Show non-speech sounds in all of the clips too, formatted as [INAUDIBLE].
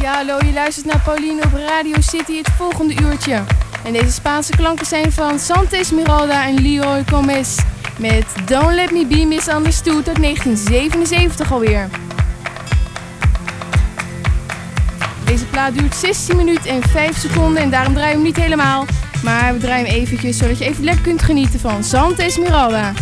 Ja, hallo, je luistert naar Pauline op Radio City het volgende uurtje. En deze Spaanse klanken zijn van Santa Esmeralda en Leroy Gomez. Met Don't Let Me Be Misunderstood uit 1977 alweer. Deze plaat duurt 16 minuten en 5 seconden en daarom draaien we hem niet helemaal. Maar we draaien hem eventjes zodat je even lekker kunt genieten van Santa Esmeralda.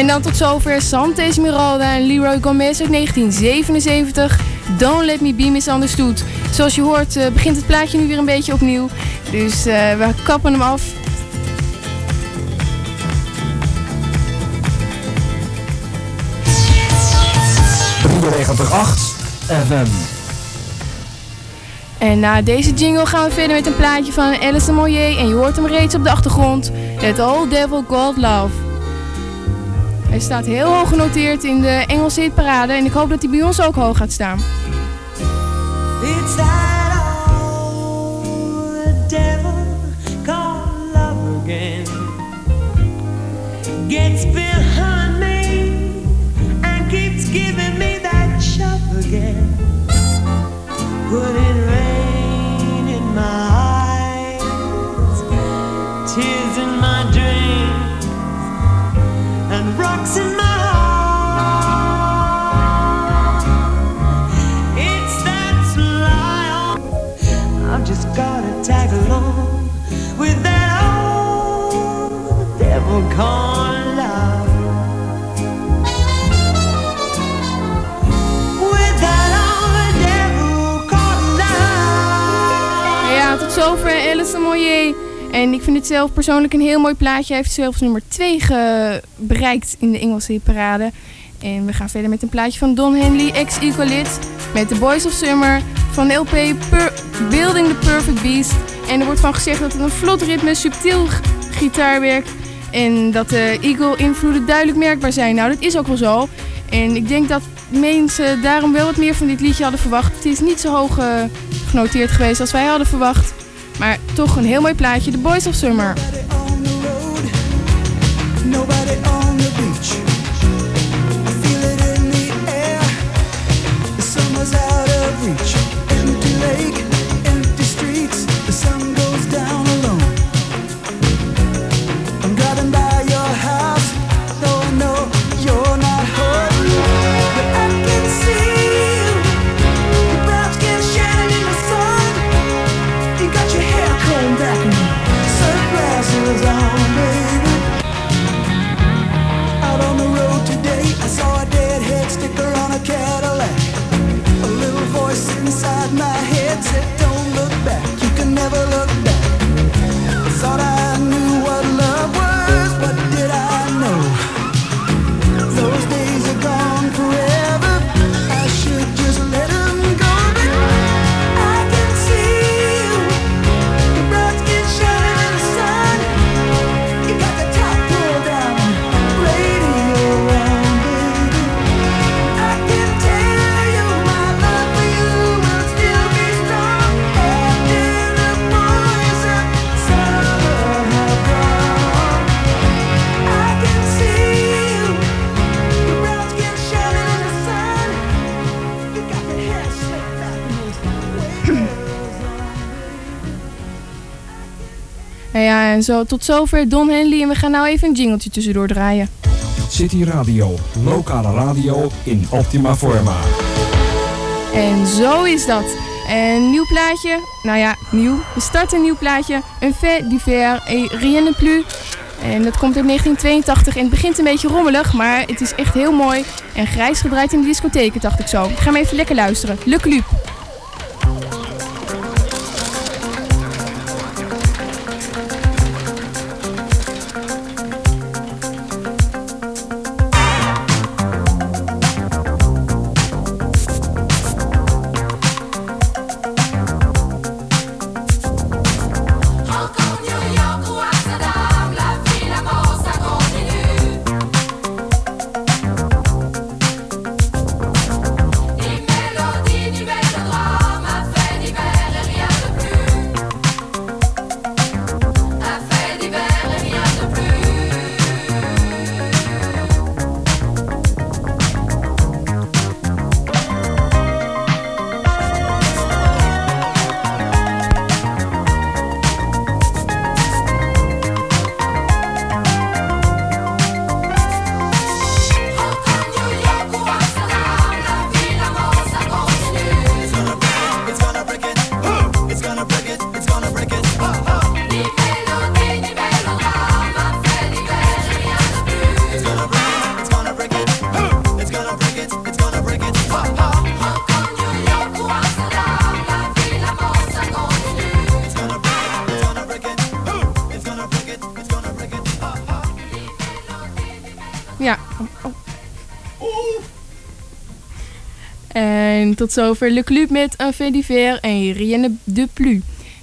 En dan tot zover Santa Esmeralda en Leroy Gomez uit 1977. Don't Let Me Be Misunderstood. Zoals je hoort uh, begint het plaatje nu weer een beetje opnieuw. Dus uh, we kappen hem af. FM. En na deze jingle gaan we verder met een plaatje van Alice Moyer. En je hoort hem reeds op de achtergrond. Het Old Devil God Love. Hij staat heel hoog genoteerd in de Engelse hitparade en ik hoop dat hij bij ons ook hoog gaat staan. Gets behind me and keeps giving zover Alice Moyer. En ik vind het zelf persoonlijk een heel mooi plaatje. Hij heeft zelfs nummer 2 bereikt in de Engelse hitparade. En we gaan verder met een plaatje van Don Henley, ex-Equalit. Met The Boys of Summer van LP Building the Perfect Beast. En er wordt van gezegd dat het een vlot ritme, subtiel gitaarwerk. En dat de Eagle-invloeden duidelijk merkbaar zijn. Nou, dat is ook wel zo. En ik denk dat mensen daarom wel wat meer van dit liedje hadden verwacht. Het is niet zo hoog eh, genoteerd geweest als wij hadden verwacht. Maar toch een heel mooi plaatje, The Boys of Summer. nobody en zo tot zover Don Henley. En we gaan nou even een jingletje tussendoor draaien. City Radio, lokale radio in optima forma. En zo is dat. Een nieuw plaatje. Nou ja, nieuw. We starten een nieuw plaatje. Un fait divers et rien ne plus. En dat komt uit 1982 en het begint een beetje rommelig, maar het is echt heel mooi. En grijs gedraaid in de discotheken, dacht ik zo. Ik ga hem even lekker luisteren. Luc Lup. Tot zover Le Club met un fait divers en rien de plus.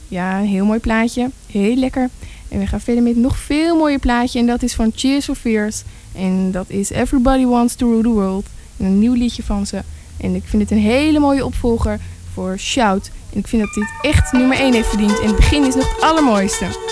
Ja, een heel mooi plaatje. Heel lekker. En we gaan verder met nog veel mooier plaatje. En dat is van Cheers for Fears. En dat is Everybody Wants to Rule the World. Een nieuw liedje van ze. En ik vind het een hele mooie opvolger voor Shout. En ik vind dat dit echt nummer 1 heeft verdiend. En het begin is nog het allermooiste.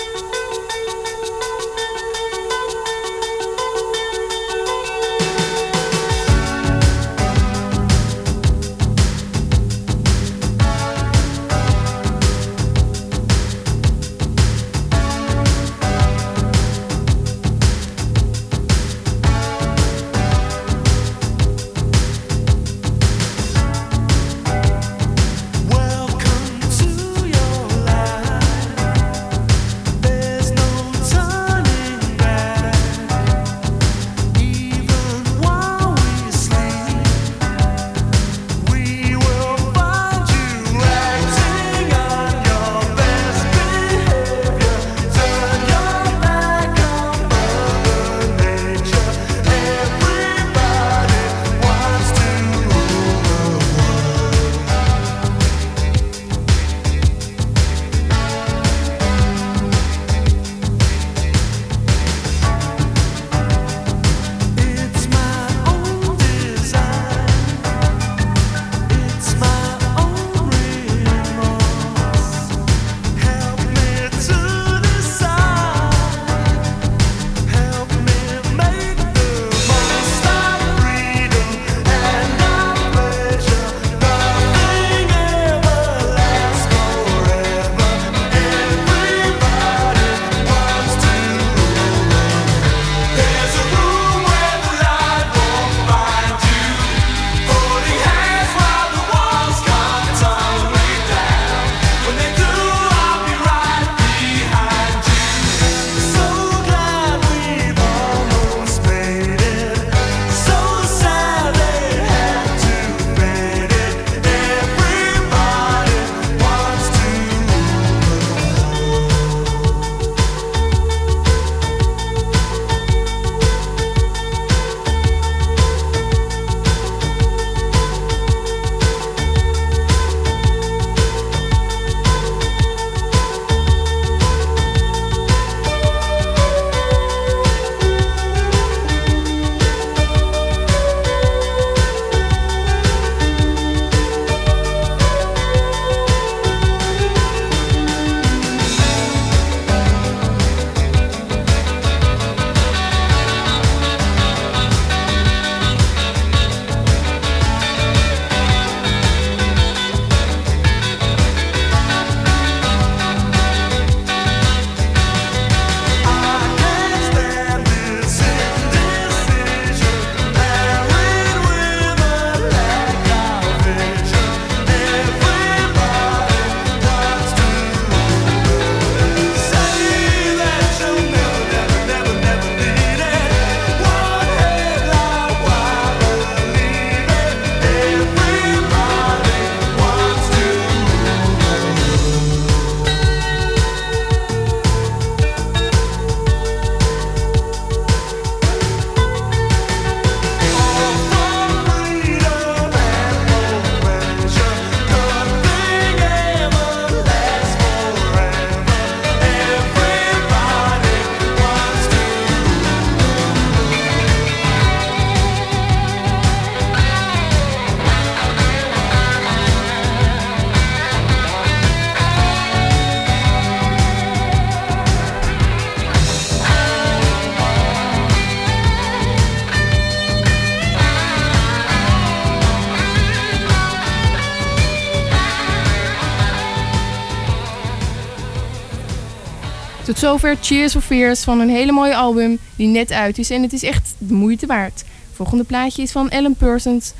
Zover Cheers for Fears van een hele mooie album die net uit is. En het is echt de moeite waard. Volgende plaatje is van Ellen Persons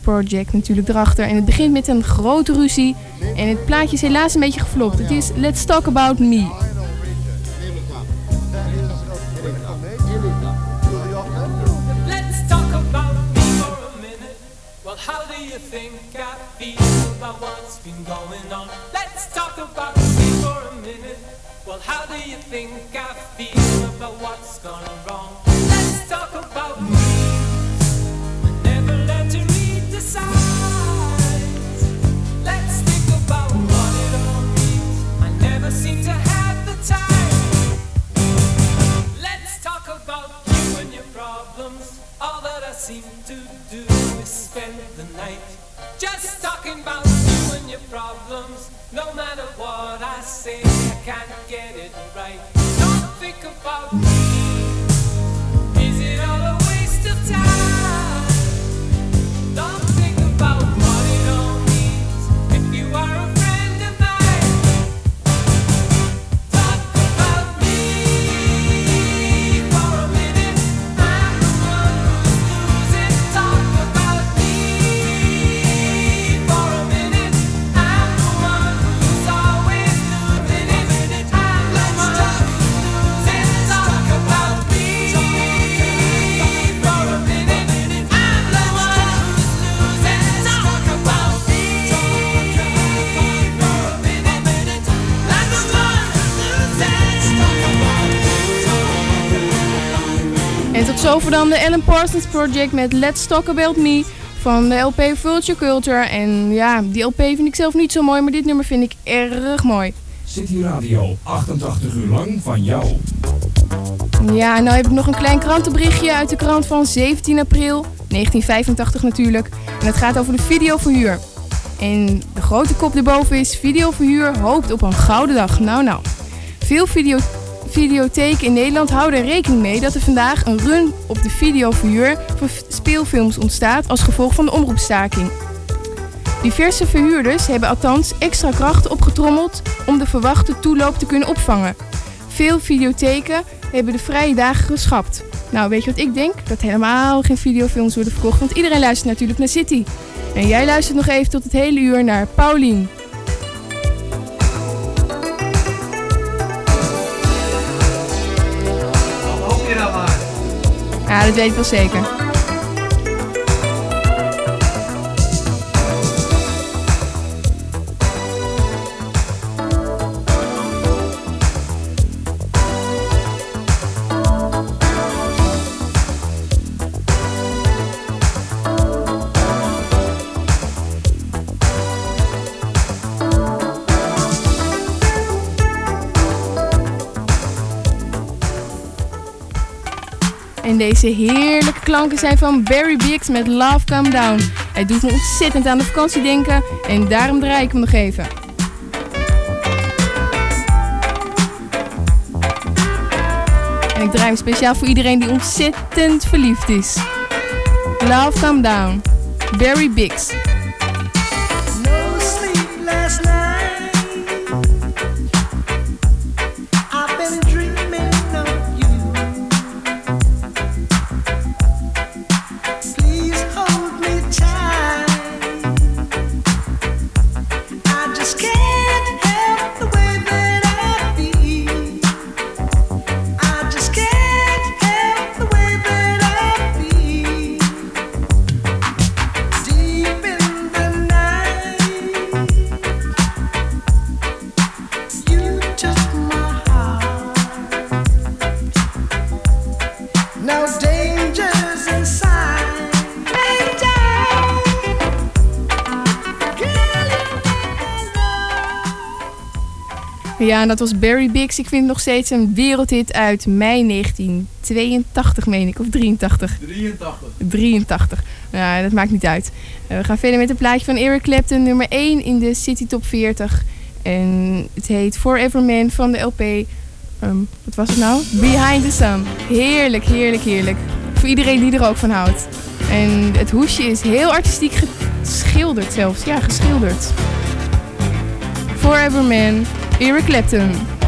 Project natuurlijk erachter. En het begint met een grote ruzie. En het plaatje is helaas een beetje geflopt. Het is Let's Talk About Me. Let's talk about me for a minute. Well, how do you think? Let's talk about for a minute. Well, how do you think I feel about what's gone wrong? Let's talk about me. I never to read the signs. Let's think about what it all means. I never seem to have the time. Let's talk about you and your problems. All that I seem to do is spend the night just talking about you and your problems. No matter what I say, I can't get it En tot zover dan de Ellen Parsons Project met Let's Talk About Me van de LP Vulture Culture. En ja, die LP vind ik zelf niet zo mooi, maar dit nummer vind ik erg mooi. City Radio, 88 uur lang van jou. Ja, en nou heb ik nog een klein krantenberichtje uit de krant van 17 april 1985 natuurlijk. En het gaat over de videoverhuur. En de grote kop erboven is videoverhuur hoopt op een gouden dag. Nou nou. Veel video videotheken in Nederland houden er rekening mee dat er vandaag een run op de videoverhuur f- speelfilms ontstaat als gevolg van de omroepstaking. Diverse verhuurders hebben althans extra krachten opgetrommeld om de verwachte toeloop te kunnen opvangen. Veel videotheken hebben de vrije dagen geschrapt. Nou, weet je wat ik denk? Dat helemaal geen videofilms worden verkocht, want iedereen luistert natuurlijk naar City. En jij luistert nog even tot het hele uur naar Paulien. Ja, dat weet ik wel zeker. En deze heerlijke klanken zijn van Barry Biggs met Love Come Down. Hij doet me ontzettend aan de vakantie denken en daarom draai ik hem nog even. En ik draai hem speciaal voor iedereen die ontzettend verliefd is. Love Come Down, Barry Biggs. Ja, en dat was Barry Biggs. Ik vind het nog steeds een wereldhit uit mei 1982, meen ik. Of 83. 83. 83. Nou, dat maakt niet uit. Eh, we gaan verder met een plaatje van Eric Clapton, nummer 1 in de City Top 40. En het heet Forever Man van de LP. ehm, wat was het nou? Behind the Sun. Heerlijk, heerlijk, heerlijk. Voor iedereen die er ook van houdt. En het hoesje is heel artistiek geschilderd zelfs. Ja, geschilderd. Forever Man, Eric Clapton.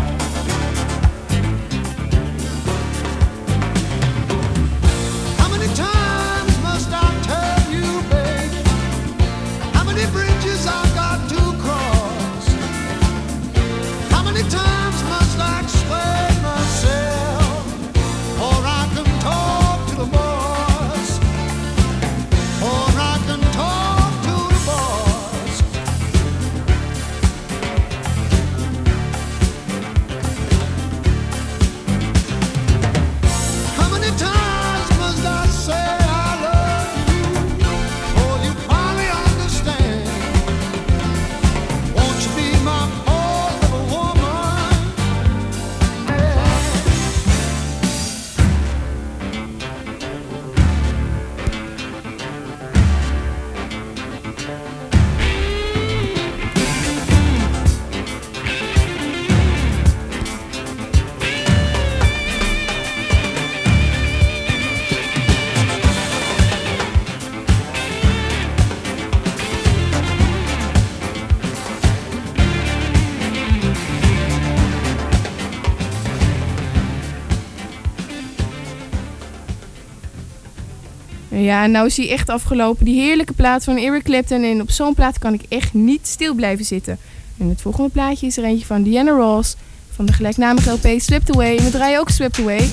Ja, en nou is hij echt afgelopen. Die heerlijke plaat van Eric Clapton. En op zo'n plaat kan ik echt niet stil blijven zitten. En het volgende plaatje is er eentje van Diana Ross. Van de gelijknamige LP Swept Away. En we draaien ook Swept Away.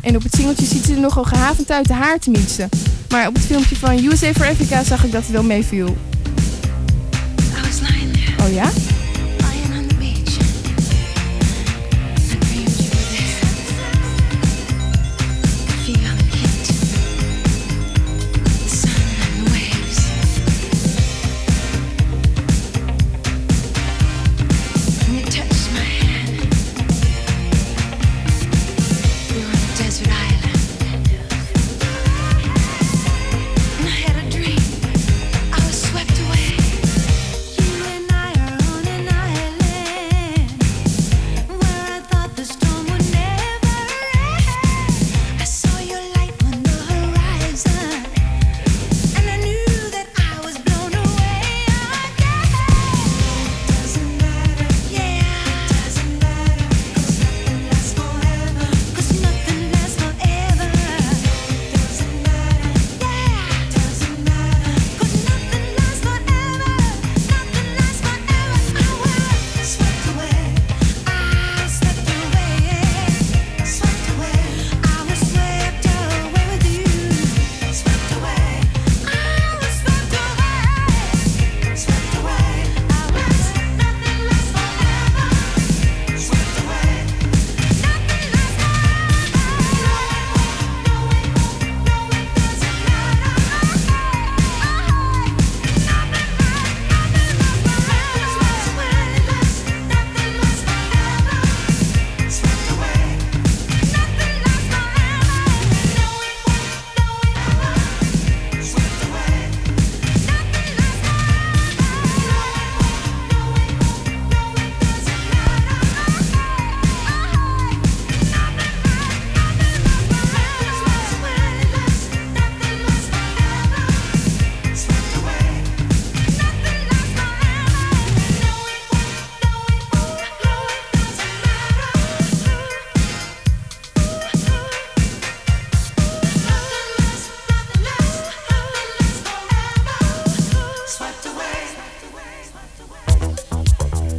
En op het singeltje ziet ze er nogal gehavend uit de haar te mietsen. Maar op het filmpje van USA for Africa zag ik dat het wel meeviel. I was lying there, Oh ja?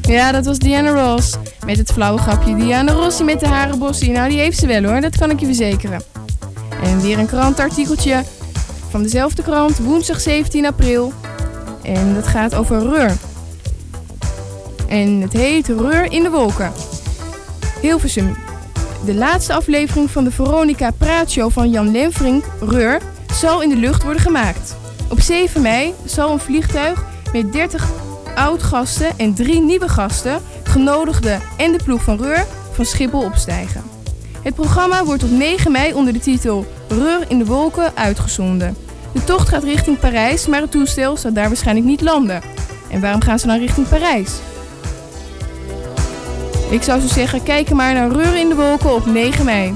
Ja, dat was Diana Ross. Met het flauwe grapje. Diana Rossi met de harenbossie. Nou, die heeft ze wel hoor, dat kan ik je verzekeren. En weer een krantartikeltje van dezelfde krant, woensdag 17 april. En dat gaat over Reur. En het heet Reur in de wolken. Hilversum. De laatste aflevering van de Veronica Praatshow van Jan Lemfrink, Reur, zal in de lucht worden gemaakt. Op 7 mei zal een vliegtuig met 30 oud-gasten en drie nieuwe gasten, genodigden en de ploeg van Reur van Schiphol opstijgen. Het programma wordt op 9 mei onder de titel Reur in de wolken uitgezonden. De tocht gaat richting Parijs, maar het toestel zal daar waarschijnlijk niet landen. En waarom gaan ze dan richting Parijs? Ik zou zo zeggen, kijk maar naar Reur in de wolken op 9 mei.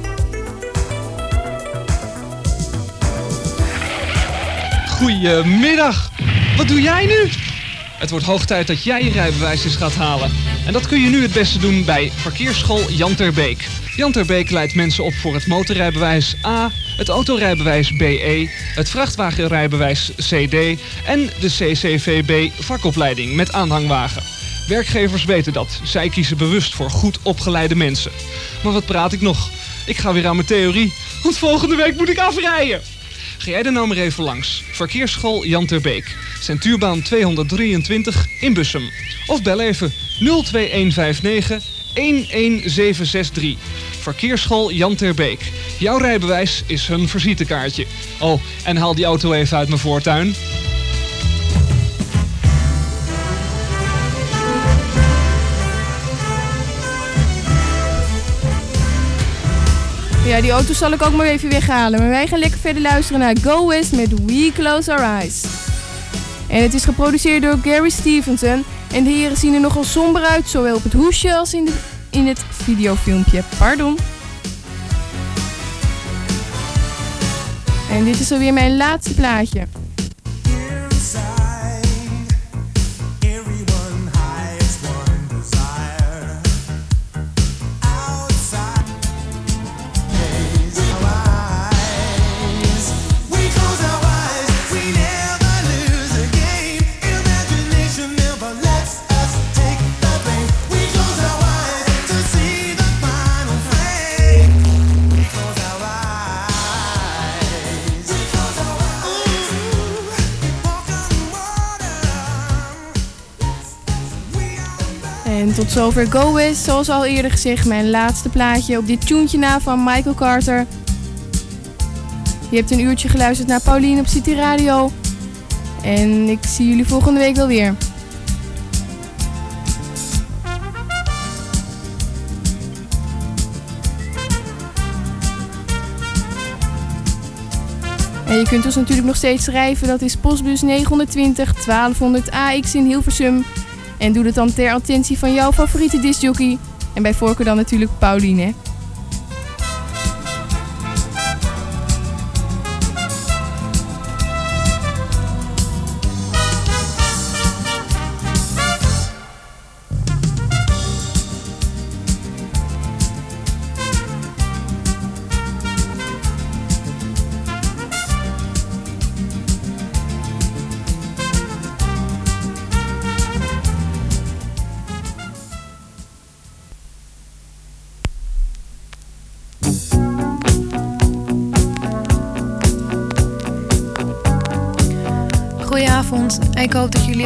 Goedemiddag. Wat doe jij nu? Het wordt hoog tijd dat jij je rijbewijs eens gaat halen. En dat kun je nu het beste doen bij parkeerschool Jan Terbeek. Jan Terbeek leidt mensen op voor het motorrijbewijs A, het autorijbewijs BE, het vrachtwagenrijbewijs CD en de CCVB vakopleiding met aanhangwagen. Werkgevers weten dat. Zij kiezen bewust voor goed opgeleide mensen. Maar wat praat ik nog? Ik ga weer aan mijn theorie, want volgende week moet ik afrijden. Ga jij er nou maar even langs. Verkeersschool Jan Terbeek. Centuurbaan 223 in Bussum. Of bel even 02159 11763. Verkeersschool Jan Terbeek. Jouw rijbewijs is hun visitekaartje. Oh, en haal die auto even uit mijn voortuin. Ja, die auto zal ik ook maar even weghalen. Maar wij gaan lekker verder luisteren naar Go West met We Close Our Eyes. En het is geproduceerd door Gary Stevenson. En de heren zien er nogal somber uit, zowel op het hoesje als in, de, in het videofilmpje. Pardon. En dit is alweer mijn laatste plaatje. Tot zover Go West, zoals al eerder gezegd, mijn laatste plaatje op dit tuentje na van Michael Carter. Je hebt een uurtje geluisterd naar Pauline op City Radio. En ik zie jullie volgende week wel weer. En je kunt ons natuurlijk nog steeds schrijven. Dat is postbus 920 1200 AX in Hilversum. En doe het dan ter attentie van jouw favoriete discjockey. En bij voorkeur dan natuurlijk Pauline.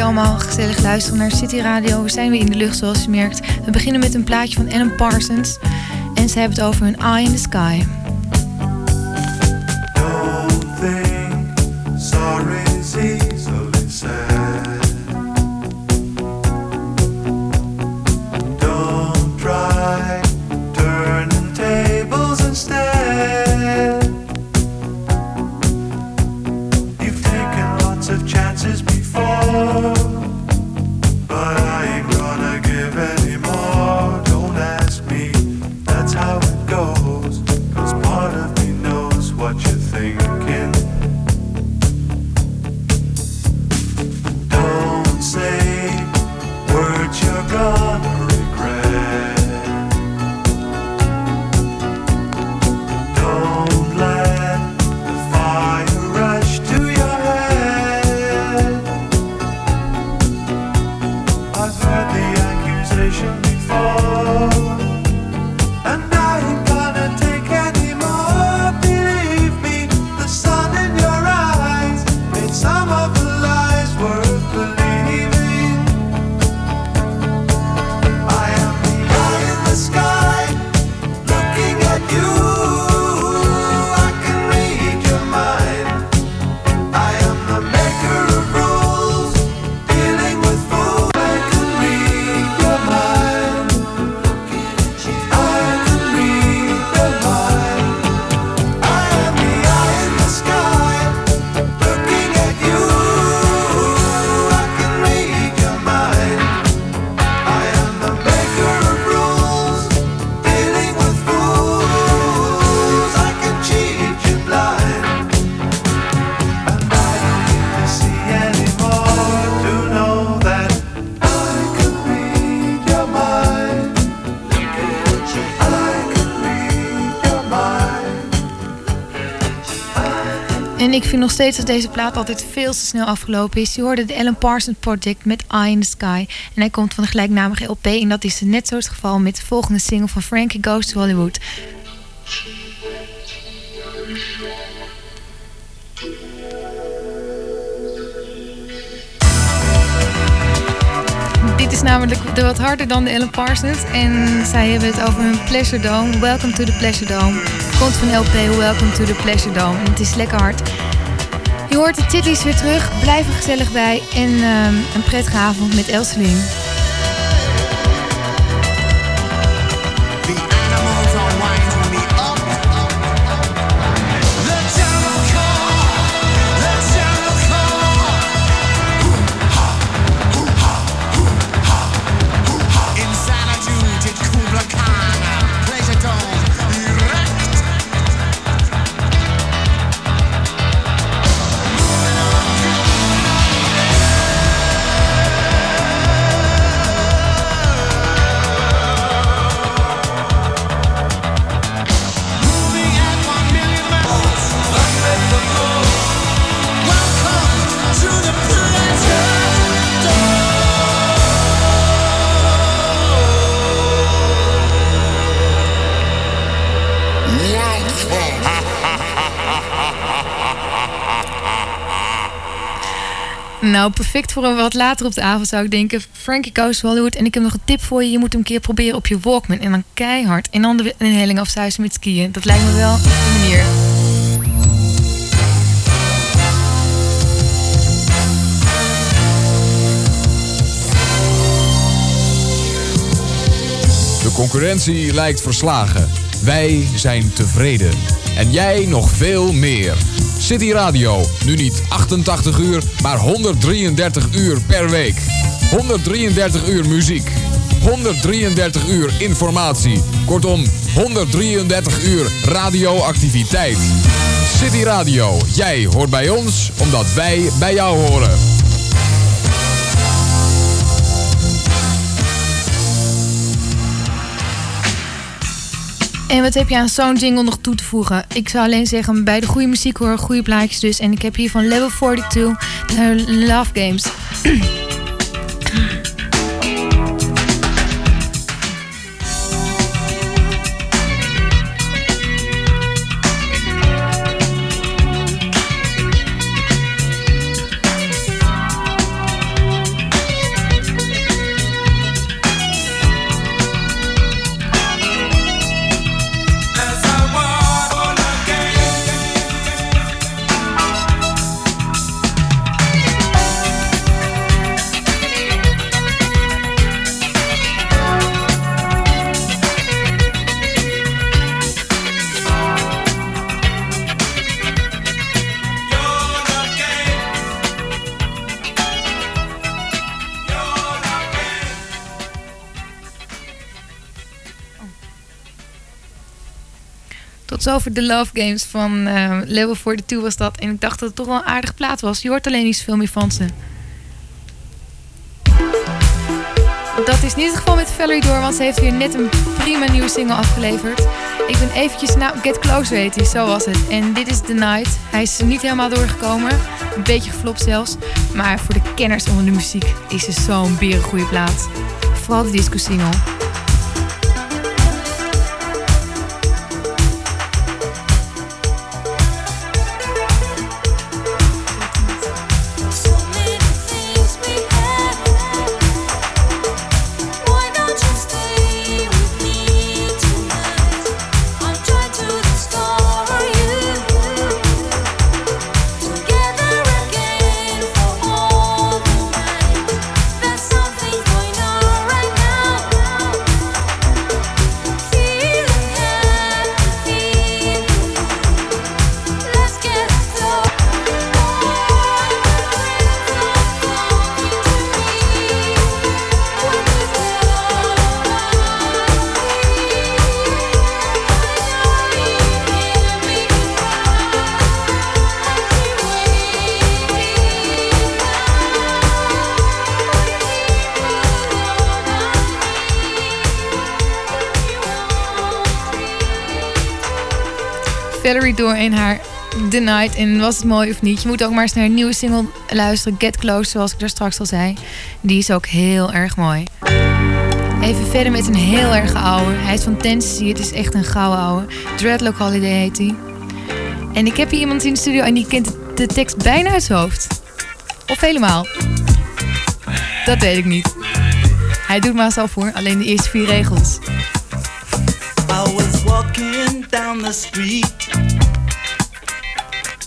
Allemaal gezellig luisteren naar City Radio. We zijn weer in de lucht zoals je merkt. We beginnen met een plaatje van Alan Parsons. En ze hebben het over een eye in the sky. Vind nog steeds dat deze plaat altijd veel te snel afgelopen is. Je hoorde de Alan Parsons Project met Eye in the Sky. En hij komt van de gelijknamige LP. En dat is net zo het geval met de volgende single van Frankie Goes to Hollywood. Dit is namelijk de wat harder dan de Alan Parsons. En zij hebben het over hun Pleasure Dome. Welcome to the Pleasure Dome. Komt van LP Welcome to the Pleasure Dome. En het is lekker hard. Je hoort de titties weer terug. Blijf er gezellig bij. En ehm, een prettige avond met Elseline. Nou, perfect voor een wat later op de avond zou ik denken. Frankie Goes to Hollywood. En ik heb nog een tip voor je. Je moet hem een keer proberen op je Walkman. En dan keihard. En dan de inhaling afzuizen met skiën. Dat lijkt me wel de manier. De concurrentie lijkt verslagen. Wij zijn tevreden. En jij nog veel meer. City Radio, nu niet 88 uur, maar 133 uur per week. 133 uur muziek. 133 uur informatie. Kortom, 133 uur radioactiviteit. City Radio, jij hoort bij ons omdat wij bij jou horen. En wat heb je aan zo'n jingle nog toe te voegen? Ik zou alleen zeggen, bij de goede muziek horen goede plaatjes dus. En ik heb hier van Level 42 de Love Games. [CLEARS THROAT] Tot zover de Love Games van eh, Level 42 was dat. En ik dacht dat het toch wel een aardige plaat was. Je hoort alleen niet zoveel meer van ze. Dat is niet het geval met Valerie door, want ze heeft weer net een prima nieuwe single afgeleverd. Ik ben eventjes, nou, Get Closer heet hij, zo was het. En dit is The Night. Hij is niet helemaal doorgekomen, een beetje geflopt zelfs. Maar voor de kenners onder de muziek is het zo'n berengoeie plaat. Vooral de disco single. Door in haar The Night. En was het mooi of niet? Je moet ook maar eens naar een nieuwe single luisteren. Get Close, zoals ik daar straks al zei. Die is ook heel erg mooi. Even verder met een heel erg oude. Hij is van Tennessee. Het is echt een gouden oude. Dreadlock Holiday heet hij. En ik heb hier iemand in de studio en die kent de- tekst bijna uit zijn hoofd. Of helemaal. Dat weet ik niet. Hij doet maar zo voor. Alleen de eerste vier regels. I was walking down the street,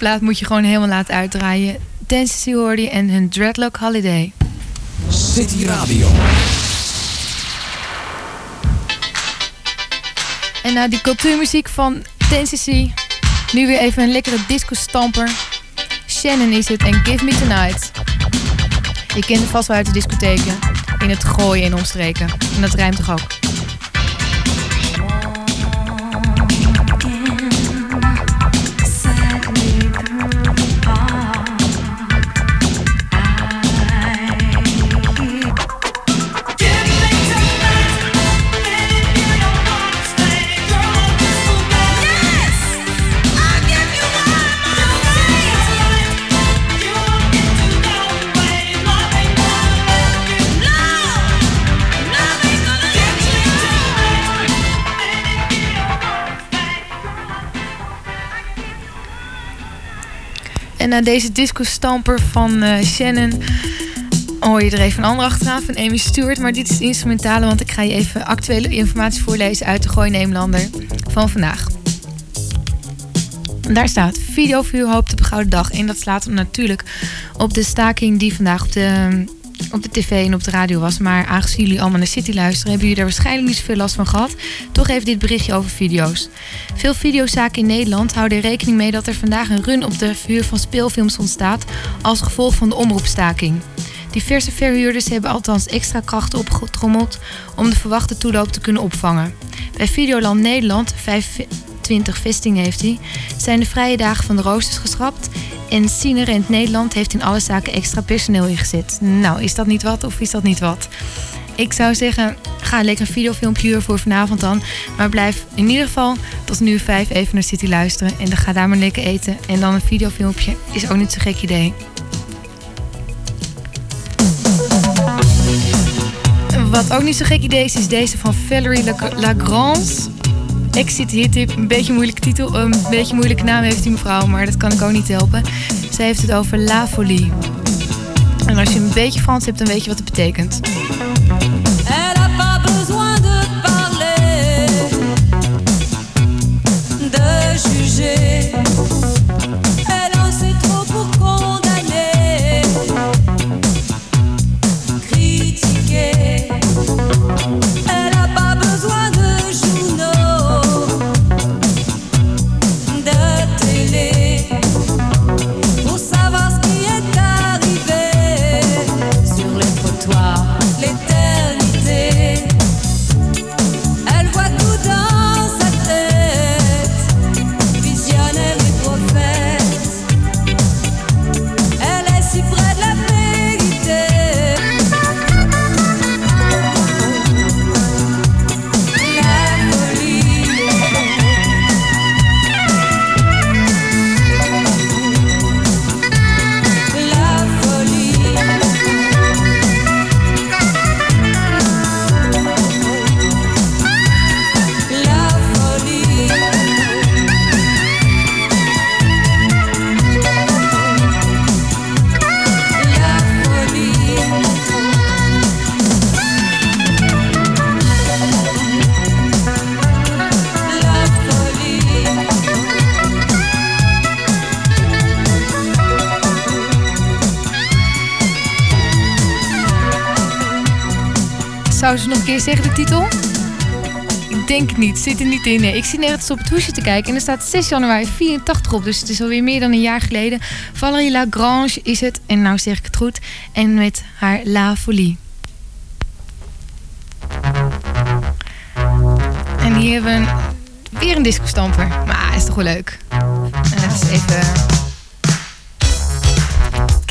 Plaat moet je gewoon helemaal laten uitdraaien. Tennessee hoorde je en hun Dreadlock Holiday. City Radio. En na die cultuurmuziek van Tennessee, nu weer even een lekkere disco-stamper. Shannon is het en Give Me Tonight. Je kent het vast wel uit de discotheken. In het gooien en omstreken. En dat rijmt toch ook? En na deze disco-stamper van eh, Shannon hoor je er even een andere achteraan van Amy Stewart. Maar dit is instrumentale, want ik ga je even actuele informatie voorlezen uit de Gooi Neemlander van vandaag. Daar staat video voor uw hoop op Gouden Dag. En dat slaat hem natuurlijk op de staking die vandaag op de, op de tv en op de radio was. Maar aangezien jullie allemaal naar City luisteren, hebben jullie daar waarschijnlijk niet zoveel last van gehad. Toch even dit berichtje over video's. Veel videozaken in Nederland houden er rekening mee dat er vandaag een run op de verhuur van speelfilms ontstaat als gevolg van de omroepstaking. Diverse verhuurders hebben althans extra krachten opgetrommeld om de verwachte toeloop te kunnen opvangen. Bij Videoland Nederland, 25 vestingen heeft hij, zijn de vrije dagen van de roosters geschrapt. En Cinerent Nederland heeft in alle zaken extra personeel ingezet. Nou, is dat niet wat of is dat niet wat? Ik zou zeggen, ga lekker een videofilmpje huren voor vanavond dan. Maar blijf in ieder geval tot nu vijf even naar City luisteren. En dan ga daar maar lekker eten. En dan een videofilmpje is ook niet zo'n gek idee. Wat ook niet zo'n gek idee is, is deze van Valerie Lagrange. Exit Hittip, een beetje moeilijke titel, een beetje moeilijke naam heeft die mevrouw, maar dat kan ik ook niet helpen. Zij heeft het over La Folie. En als je een beetje Frans hebt, dan weet je wat het betekent. Zou ze nog een keer zeggen de titel? Ik denk niet, zit er niet in. Nee, ik zit nergens op het hoesje te kijken en er staat 6 januari 84 op. Dus het is alweer meer dan een jaar geleden. Valérie Lagrange is het, en nou zeg ik het goed, en met haar La Folie. En hier hebben we weer een discostamper. Maar is toch wel leuk. En dat is even...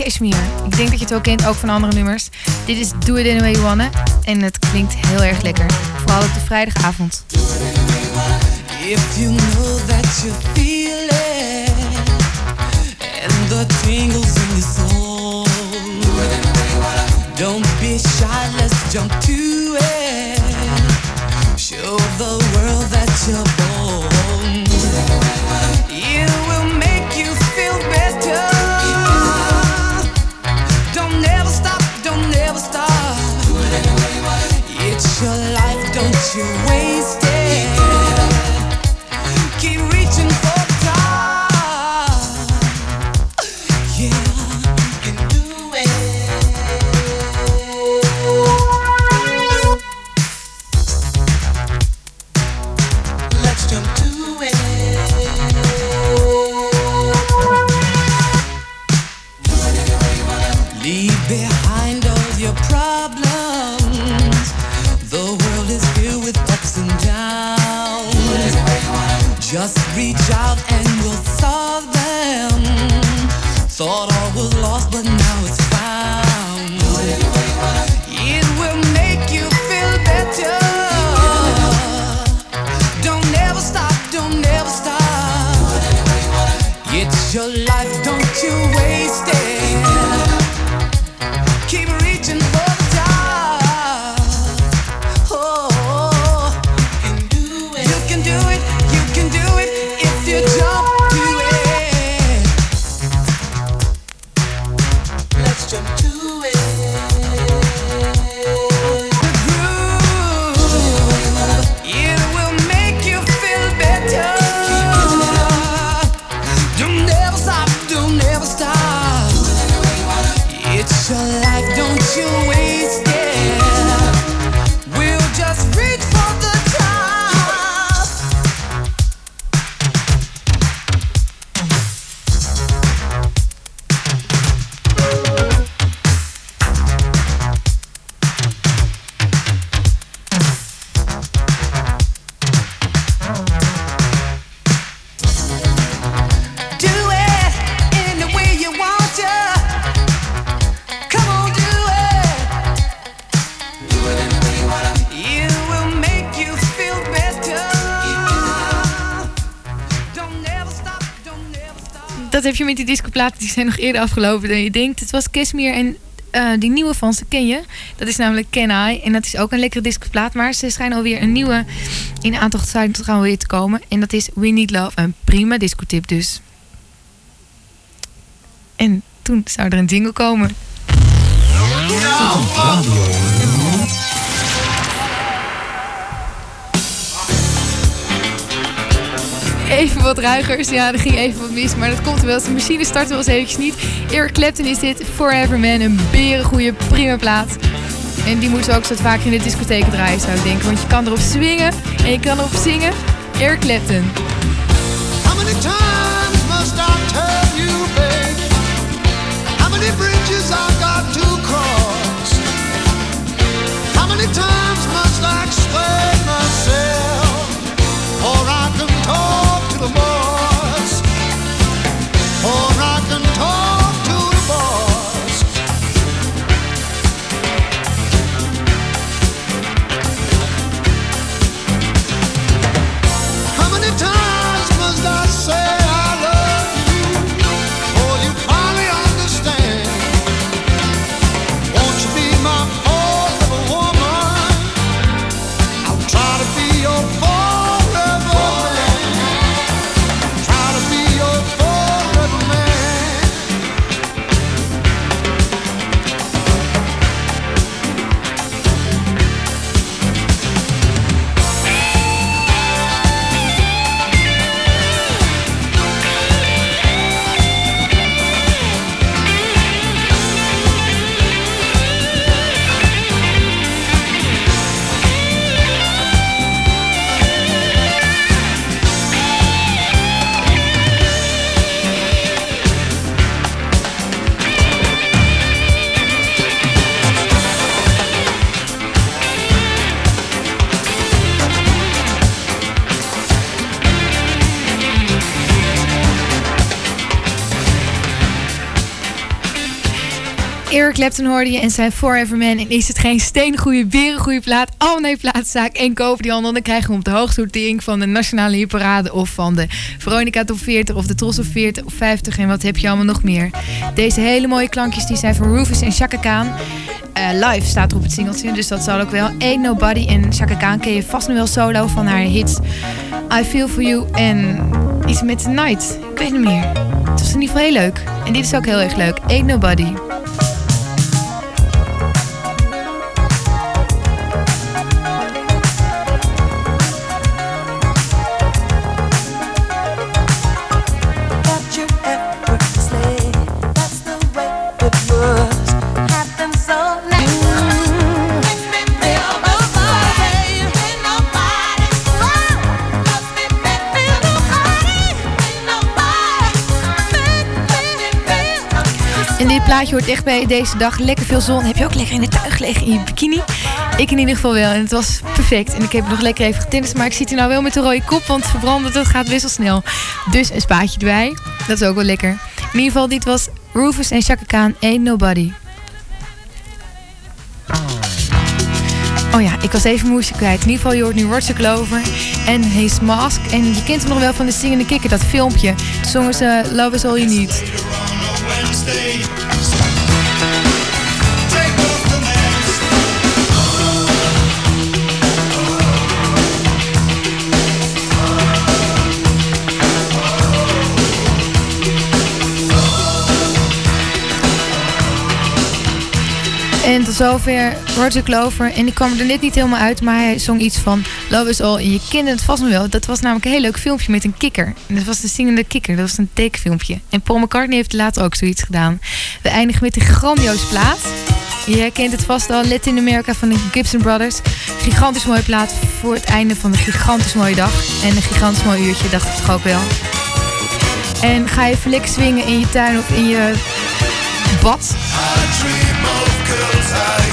Cashmere. Ik denk dat je het wel kent, ook van andere nummers. Dit is Do It Any Way You Wanna. En het klinkt heel erg lekker. Vooral op de vrijdagavond. If you know that you feel it and the tingles in your soul, don't be shy, let's jump to it. Show the world that you're bold. You waste it. Keep reaching for top. Yeah, you can do it. Let's jump to it. Leave behind all your problems. The world is filled with ups and downs. Just reach out and we'll solve them. Thought all was lost, but now it's found. It will make you feel better. Don't never stop, don't never stop. It's your life, don't you waste it. Keep reaching for Dat heb je met die discoplaten, die zijn nog eerder afgelopen dan je denkt. Het was Cashmere en eh, die nieuwe van ze ken je. Dat is namelijk Can. En dat is ook een lekkere discoplaat. Maar ze schijnen alweer een nieuwe in aantocht zijn gaan weer te komen. En dat is We Need Love. Een prima discotip dus. En toen zou er een jingle komen. Even wat ruigers. Ja, er ging even wat mis. Maar dat komt wel. De machine startte wel eens eventjes niet. Eric Clapton is dit. Forever Man. Een berengoeie prima plaat. En die moeten ook zo vaak in de discotheken draaien, zou ik denken. Want je kan erop swingen en je kan erop zingen. Eric Clapton. Clapton hoorde je en zijn Forever Man. En is het geen steengoede, berengoede plaat? Oh nee, plaatszaak en koop die handel. Dan krijgen we op de hoogsortering van de Nationale Hitparade... of van de Veronica Top 40 of de Tros of 40 of 50 en wat heb je allemaal nog meer. Deze hele mooie klankjes die zijn van Rufus en Chaka Khan. Eh, live staat er op het singeltje, dus dat zal ook wel. Ain't Nobody en Chaka Khan ken je vast nu wel solo van haar hits I Feel For You en iets met The Night. Ik weet niet meer. Het was in ieder geval heel leuk. En dit is ook heel erg leuk. Ain't Nobody. Plaatje hoort echt bij deze dag. Lekker veel zon. Heb je ook lekker in de tuin gelegen in je bikini? Ik in ieder geval wel. En het was perfect. En ik heb nog lekker even getennist. Maar ik zit hier nou wel met een rode kop. Want verbranden, dat gaat best wel snel. Dus een spaatje erbij. Dat is ook wel lekker. In ieder geval, dit was Rufus en Chaka Khan. Ain't Nobody. Oh ja, ik was even moesje kwijt. In ieder geval, je hoort nu Roger Clover en His Mask. En je kent hem nog wel van de Zingende Kikker, dat filmpje. Zongen ze Love is All You Need. En tot zover Roger Clover. En ik kwam er net niet helemaal uit, maar hij zong iets van Love is All. En je kent het vast nog wel. Dat was namelijk een heel leuk filmpje met een kikker. En dat was de zingende kikker. Dat was een tekenfilmpje. En Paul McCartney heeft later ook zoiets gedaan. We eindigen met een grandioos plaat. Je herkent het vast al. Latin America van de Gibson Brothers. Gigantisch mooie plaat voor het einde van de gigantisch mooie dag. En een gigantisch mooi uurtje, dacht ik toch ook wel. En ga je lekker swingen in je tuin of in je bad. Girls I